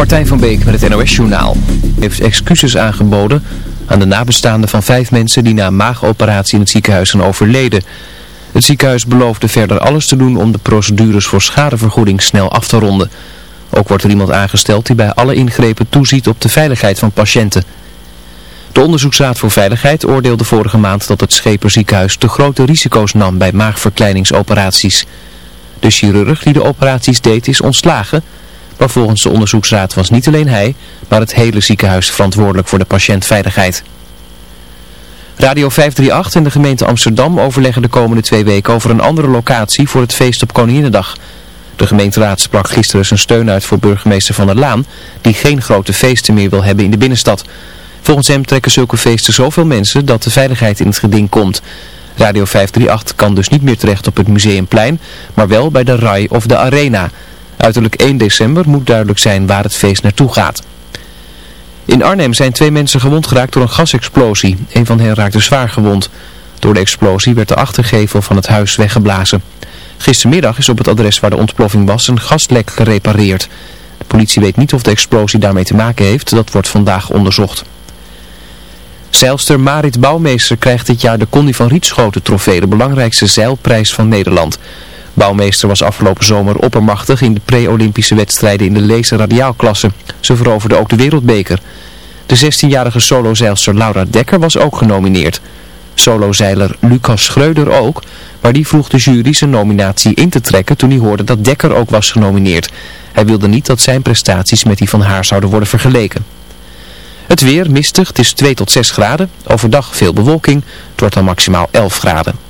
Martijn van Beek met het NOS-journaal heeft excuses aangeboden aan de nabestaanden van vijf mensen die na een maagoperatie in het ziekenhuis zijn overleden. Het ziekenhuis beloofde verder alles te doen om de procedures voor schadevergoeding snel af te ronden. Ook wordt er iemand aangesteld die bij alle ingrepen toeziet op de veiligheid van patiënten. De Onderzoeksraad voor Veiligheid oordeelde vorige maand dat het Scheperziekenhuis te grote risico's nam bij maagverkleiningsoperaties. De chirurg die de operaties deed is ontslagen... Maar volgens de onderzoeksraad was niet alleen hij, maar het hele ziekenhuis verantwoordelijk voor de patiëntveiligheid. Radio 538 en de gemeente Amsterdam overleggen de komende twee weken over een andere locatie voor het feest op Koninginnedag. De gemeenteraad sprak gisteren zijn steun uit voor burgemeester Van der Laan, die geen grote feesten meer wil hebben in de binnenstad. Volgens hem trekken zulke feesten zoveel mensen dat de veiligheid in het geding komt. Radio 538 kan dus niet meer terecht op het Museumplein, maar wel bij de RAI of de Arena... Uiterlijk 1 december moet duidelijk zijn waar het feest naartoe gaat. In Arnhem zijn twee mensen gewond geraakt door een gasexplosie. Een van hen raakte zwaar gewond. Door de explosie werd de achtergevel van het huis weggeblazen. Gistermiddag is op het adres waar de ontploffing was een gaslek gerepareerd. De politie weet niet of de explosie daarmee te maken heeft. Dat wordt vandaag onderzocht. Zeilster Marit Bouwmeester krijgt dit jaar de Connie van Rietschoten trofee, de belangrijkste zeilprijs van Nederland. Bouwmeester was afgelopen zomer oppermachtig in de pre-Olympische wedstrijden in de laser radiaalklasse. Ze veroverde ook de wereldbeker. De 16-jarige solozeilster Laura Dekker was ook genomineerd. Solozeiler Lucas Schreuder ook, maar die vroeg de jury zijn nominatie in te trekken toen hij hoorde dat Dekker ook was genomineerd. Hij wilde niet dat zijn prestaties met die van haar zouden worden vergeleken. Het weer mistig, het is 2 tot 6 graden. Overdag veel bewolking, het wordt dan maximaal 11 graden.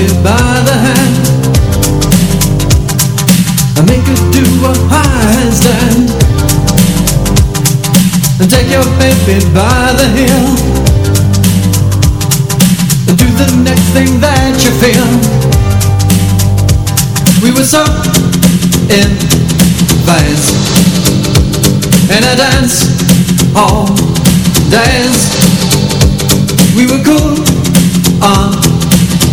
Baby by the hand. And make her do a handstand And take your baby by the heel. And do the next thing that you feel. We were so in phase. In a dance hall days. We were cool on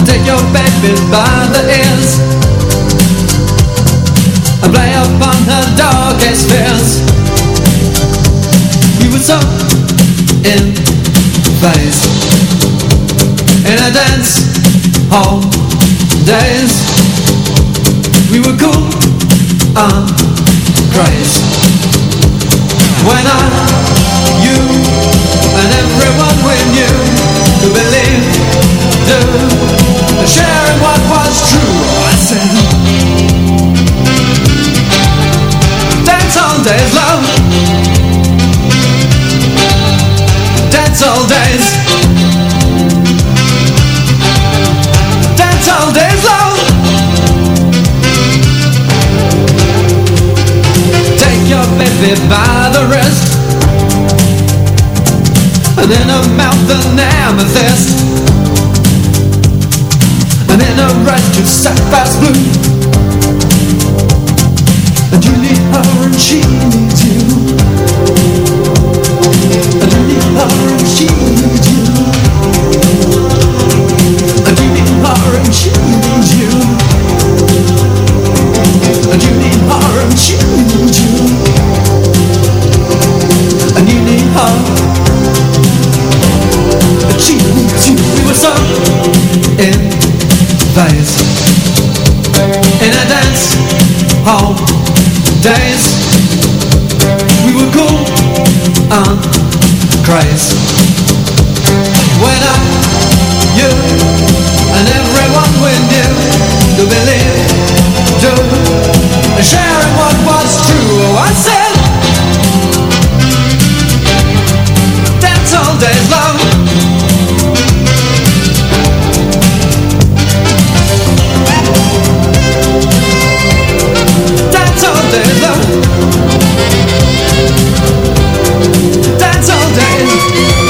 and take your baby by the ears And play upon her darkest fears You were so in phase In a dance hall days. We were cool and crazy. When I, sharing what was true. I said, dance hall days, love. Dance all days. Dance all days, love. Take your baby by the wrist. And in her mouth an amethyst in a red sapphire's blue. And you need her and she needs you. And you need her and she needs you. And you need her and she needs you. And you need her and she needs you. And you need her. And she needs you. We were so in phase In a dance hall days We were cool and crazy When I, you and everyone we knew To believe, to sharing what was true. Oh, I said That's all days long That's all day That's all day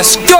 Let's go!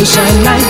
留下来？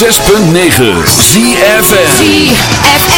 106.9 ZFN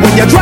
When you're driving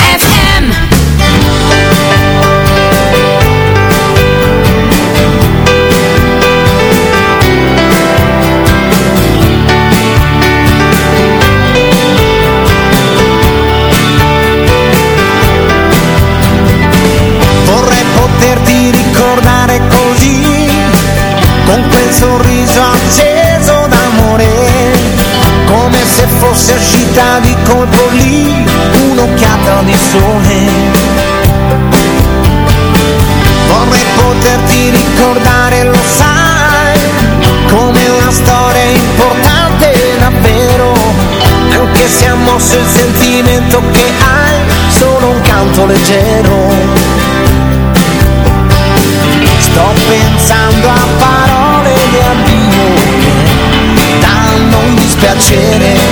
piacere.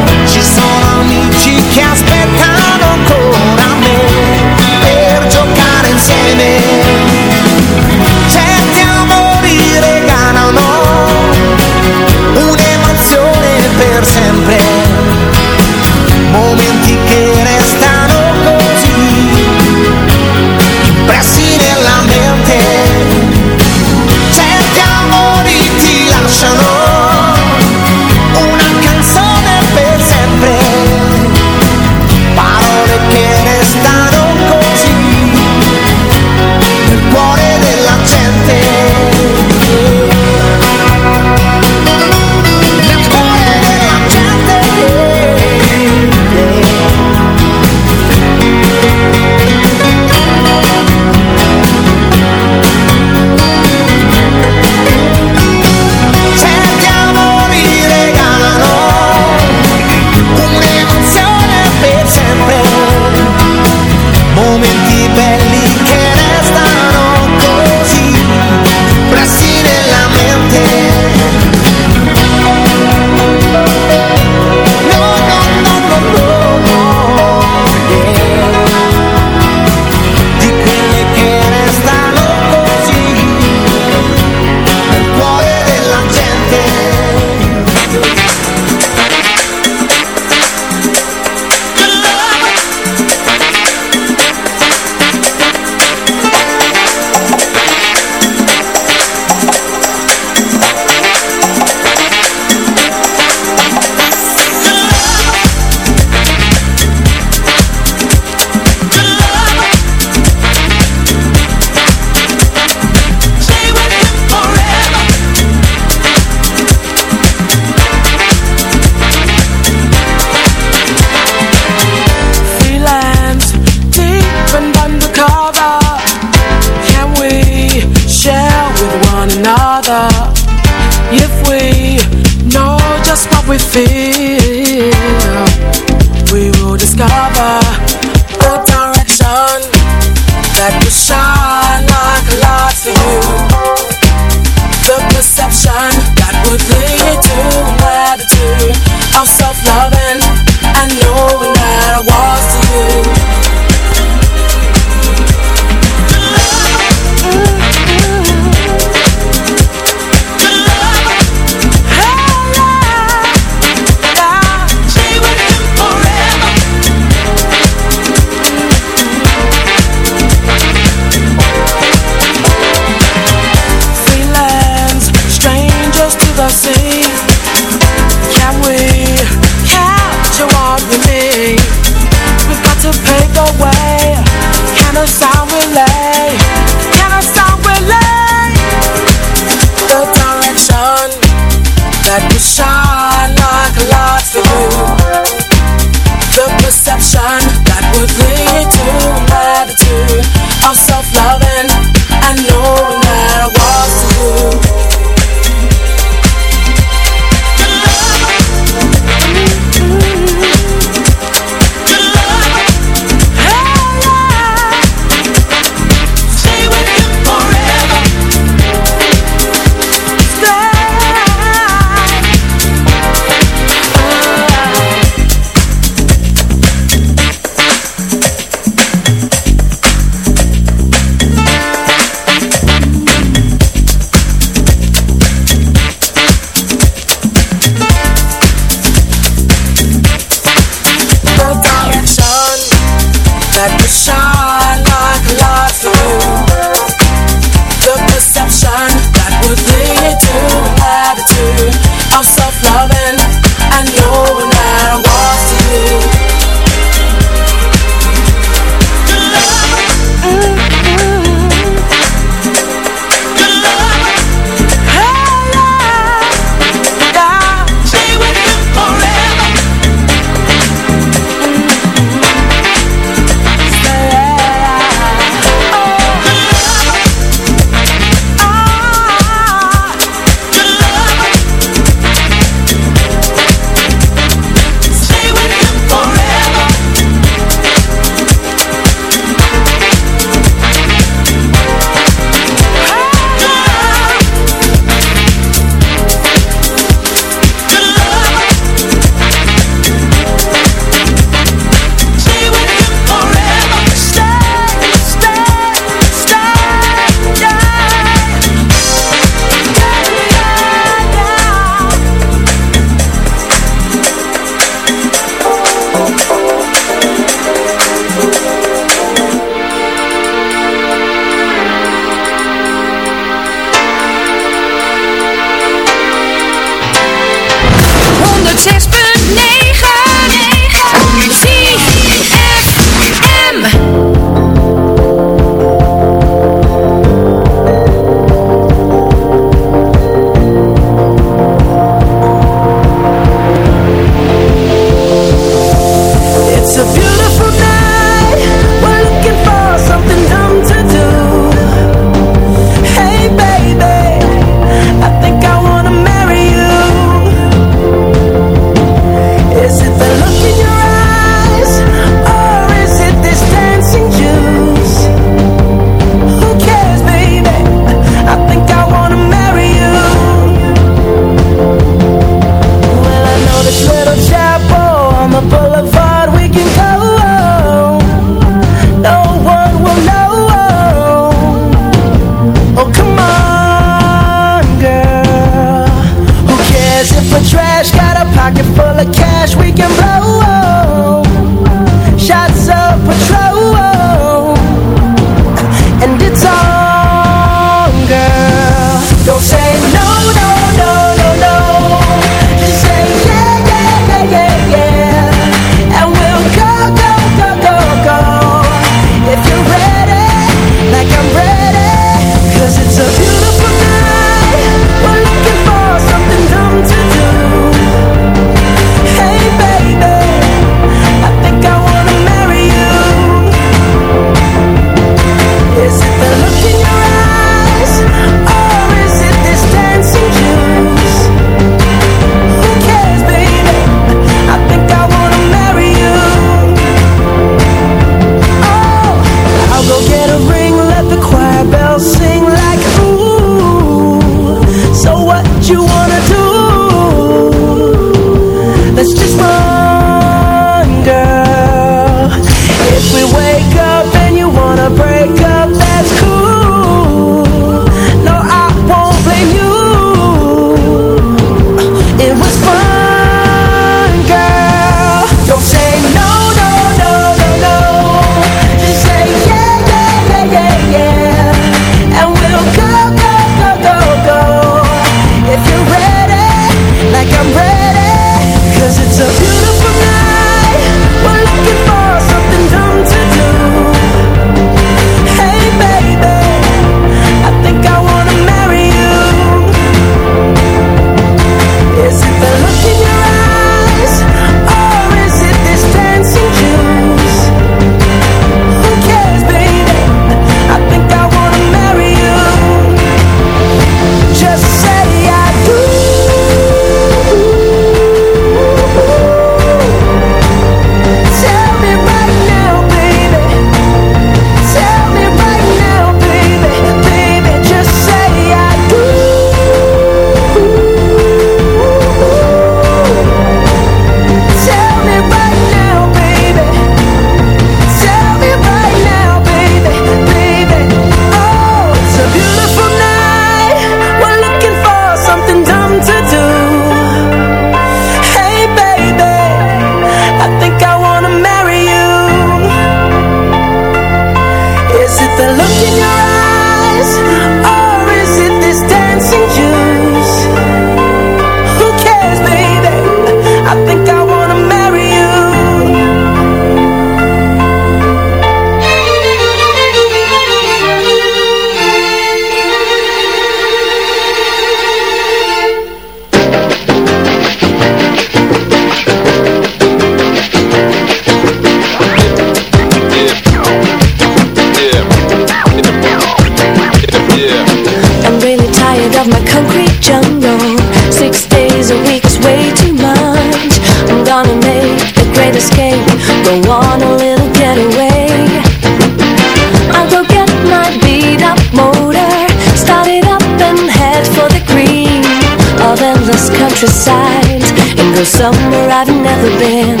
countryside and go somewhere I've never been.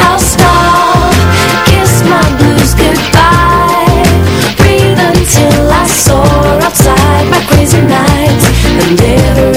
I'll stop, kiss my blues goodbye, breathe until I soar outside my crazy nights and never.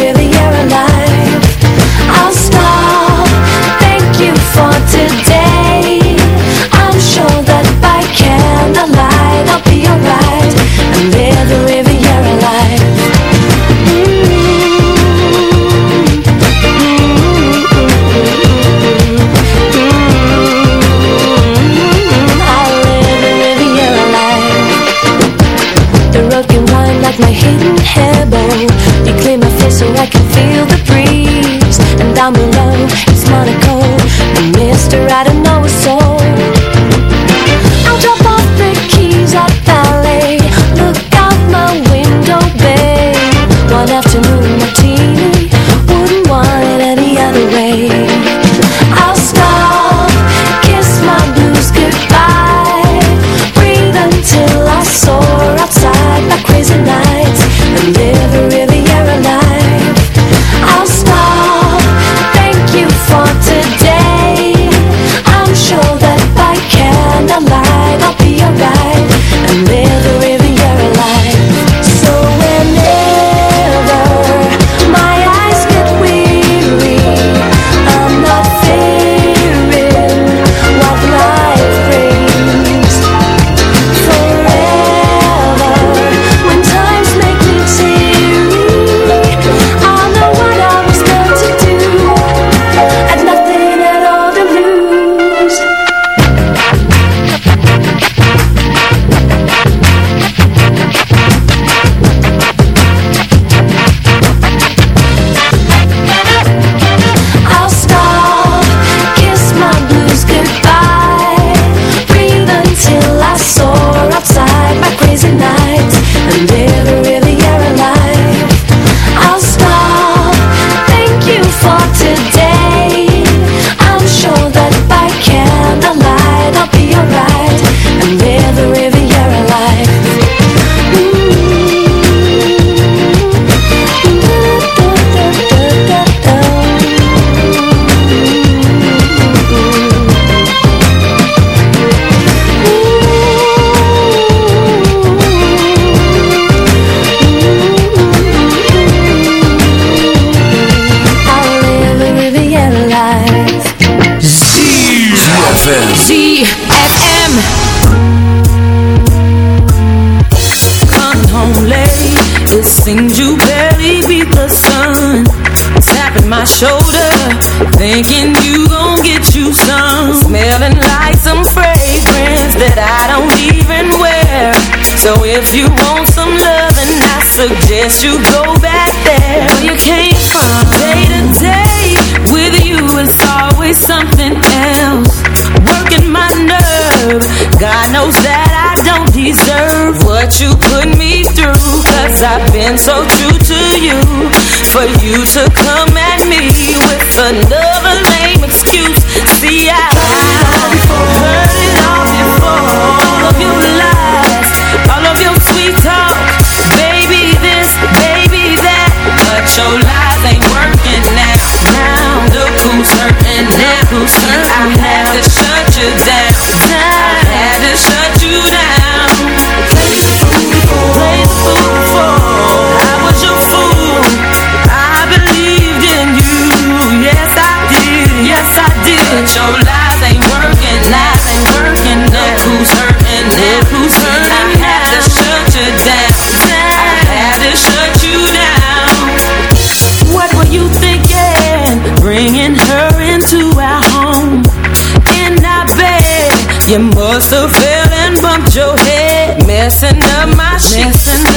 messing up my shit.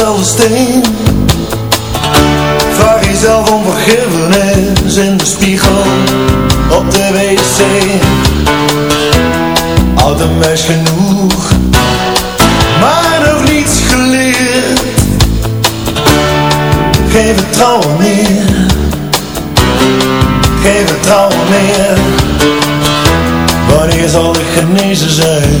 dezelfde steen. Vraag jezelf om vergiffenis in de spiegel op de wc. Oud een meisje genoeg, maar nog niets geleerd. Geen vertrouwen meer, geen vertrouwen meer. Wanneer zal ik genezen zijn?